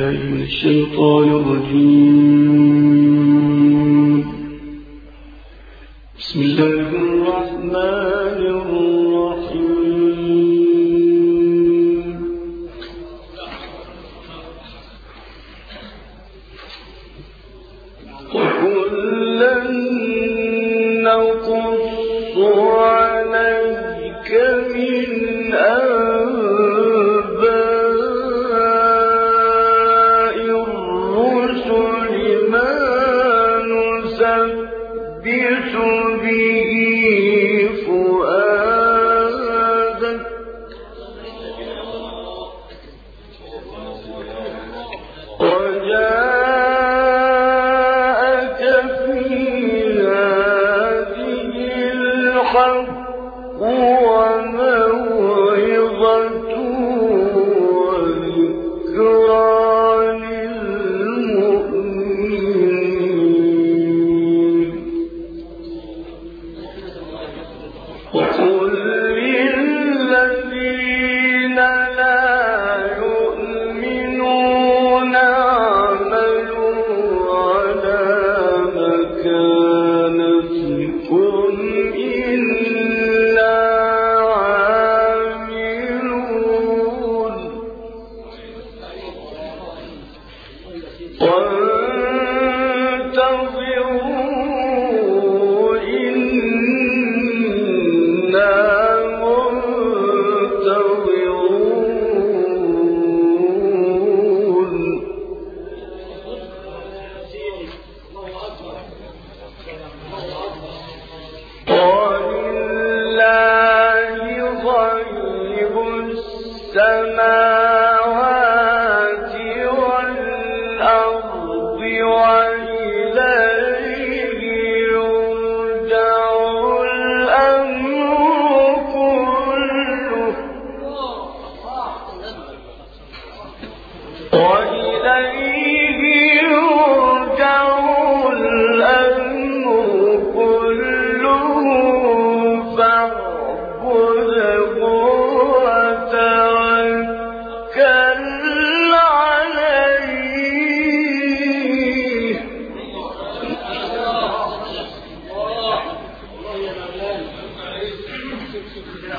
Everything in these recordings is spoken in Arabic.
من الشيطان الرجيم. بسم الله الرحمن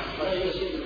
نعم.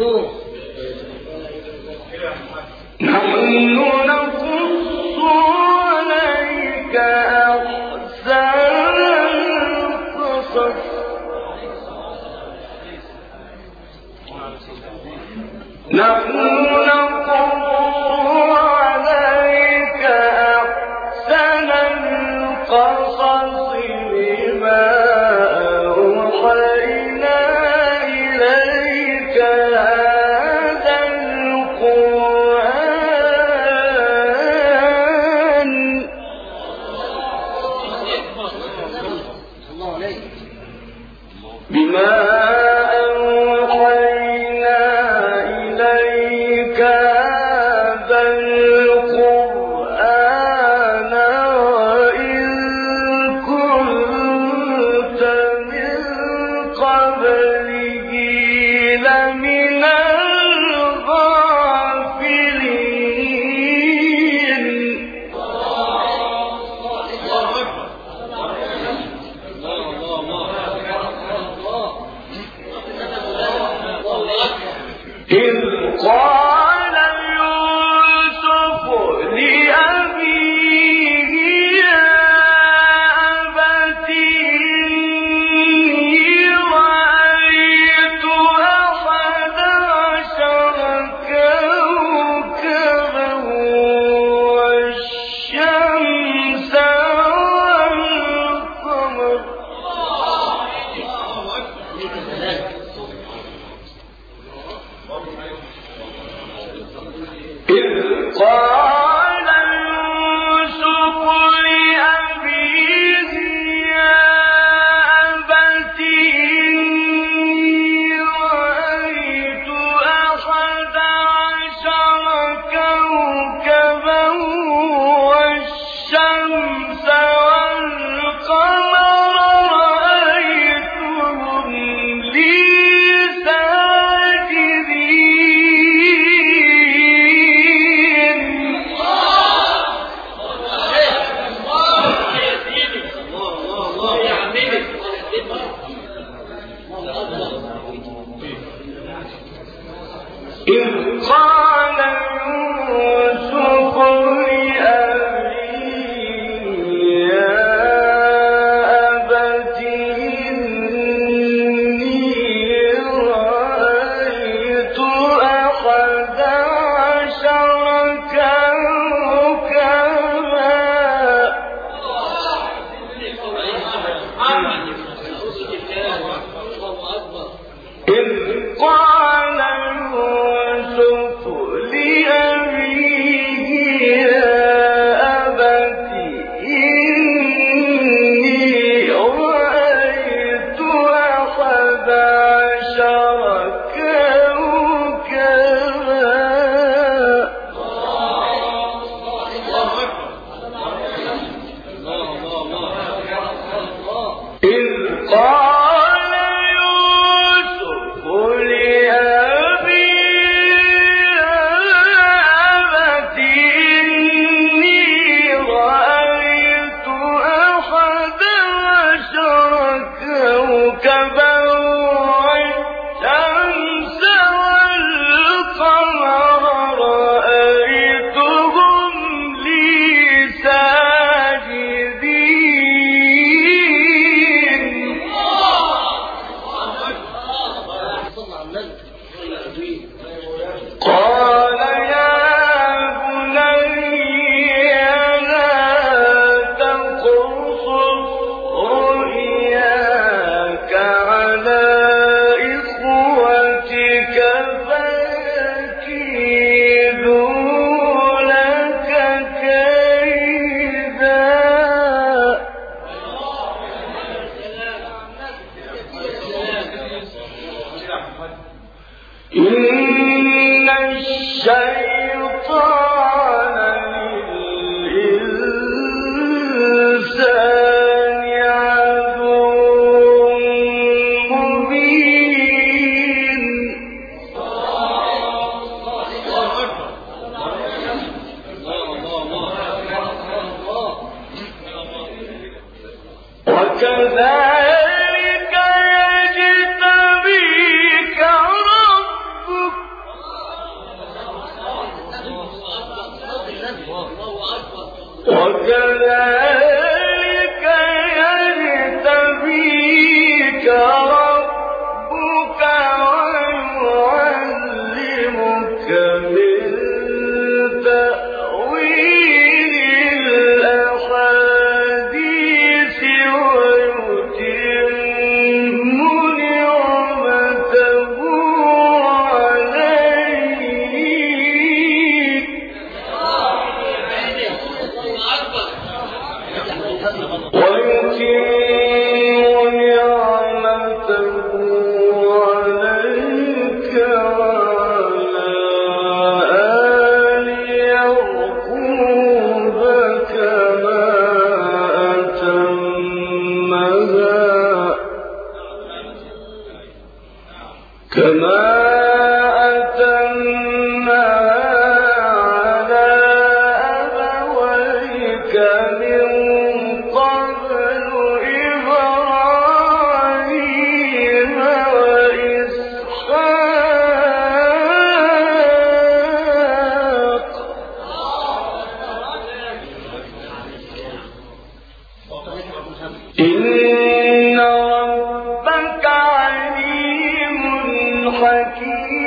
do إذ قال حكيم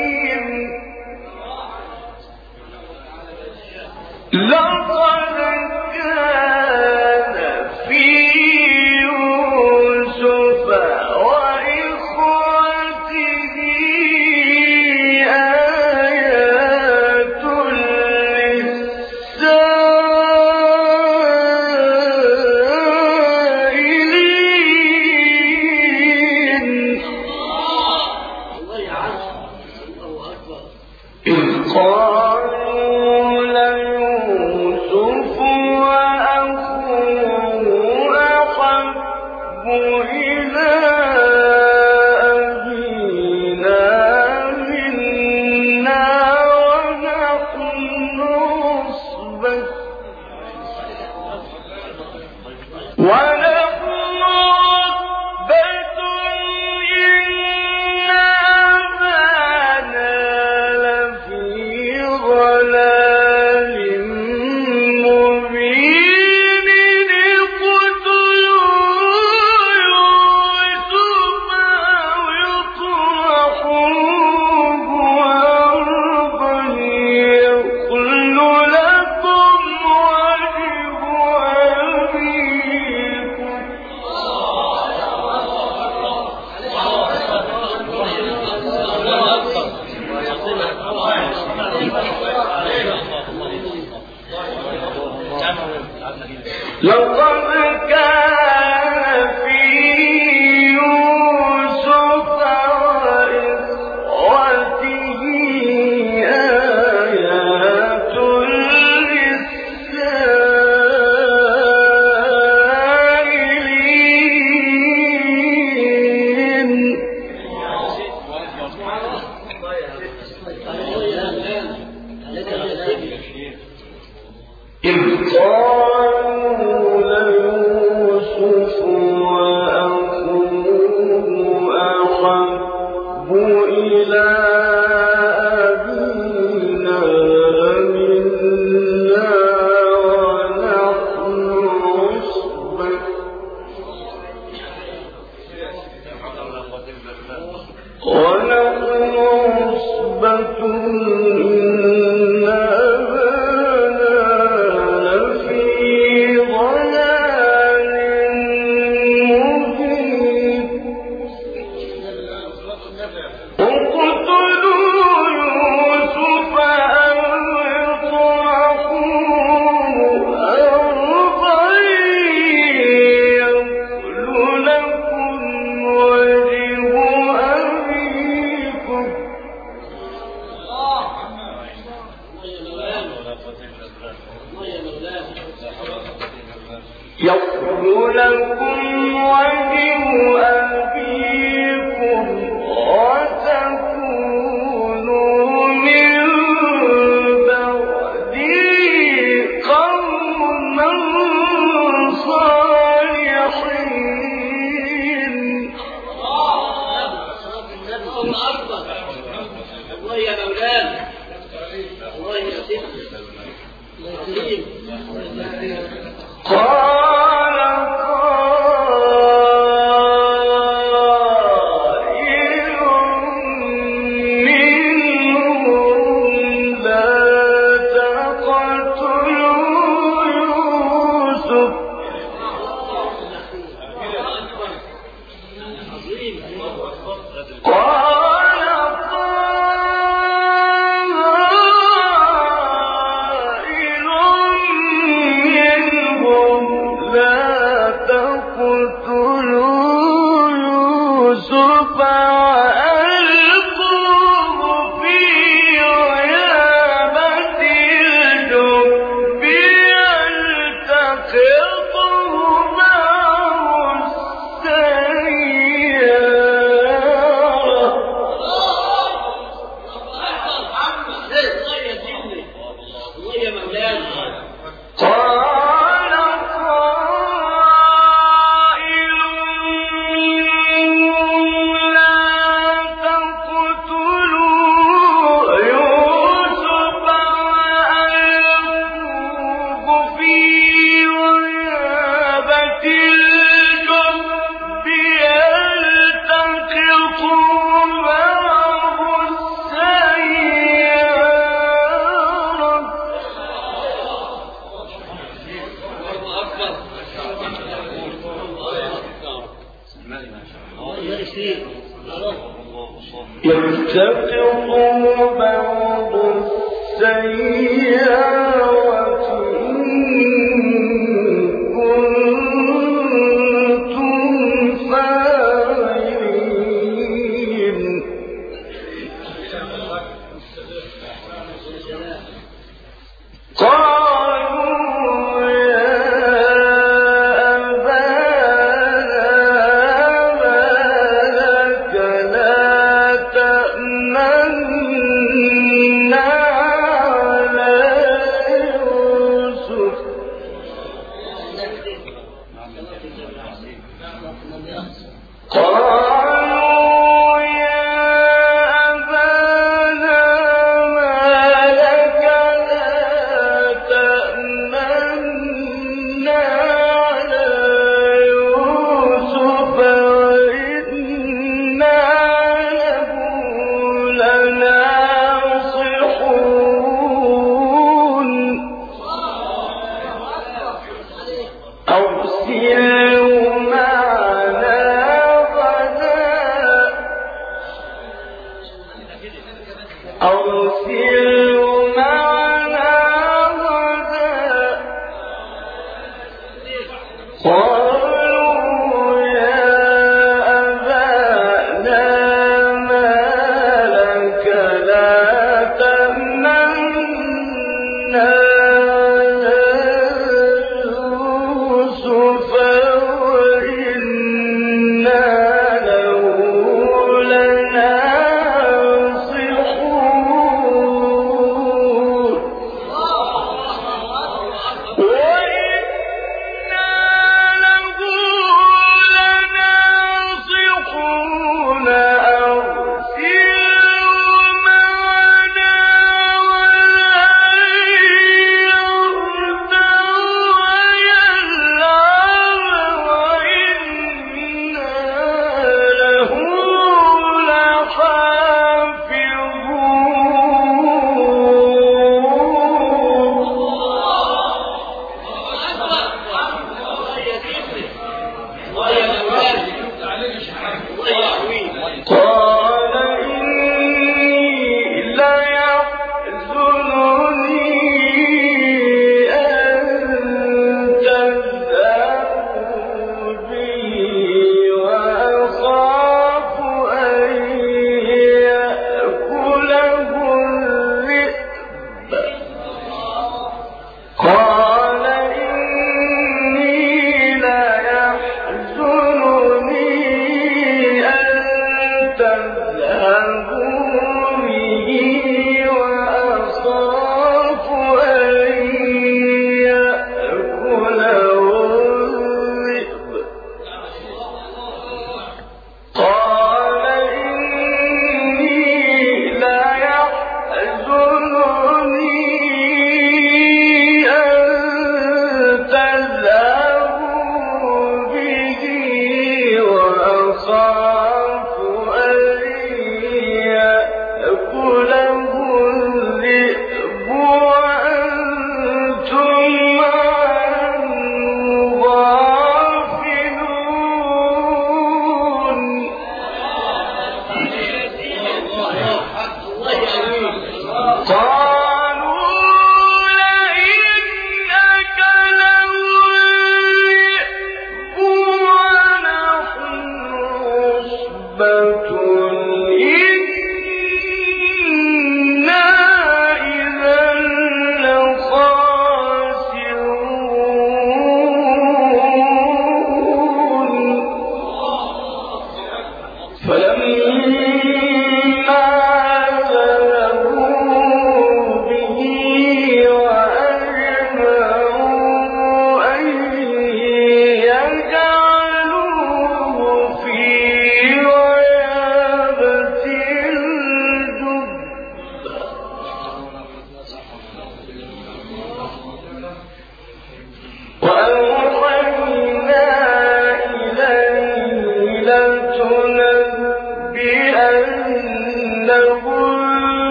الله أكبر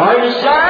Are you desire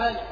وجاءت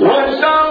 وشروه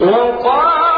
وقال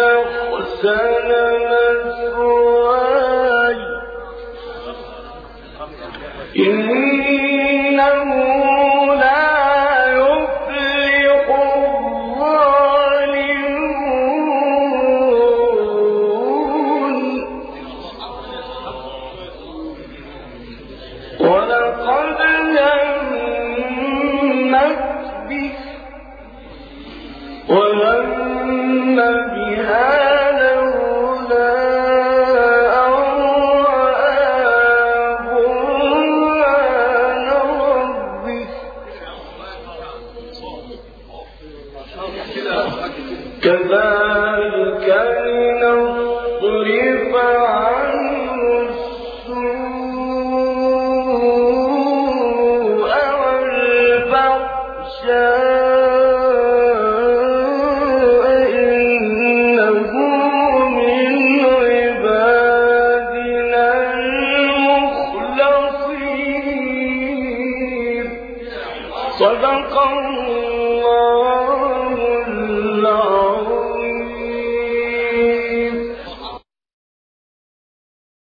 أحسن مثواي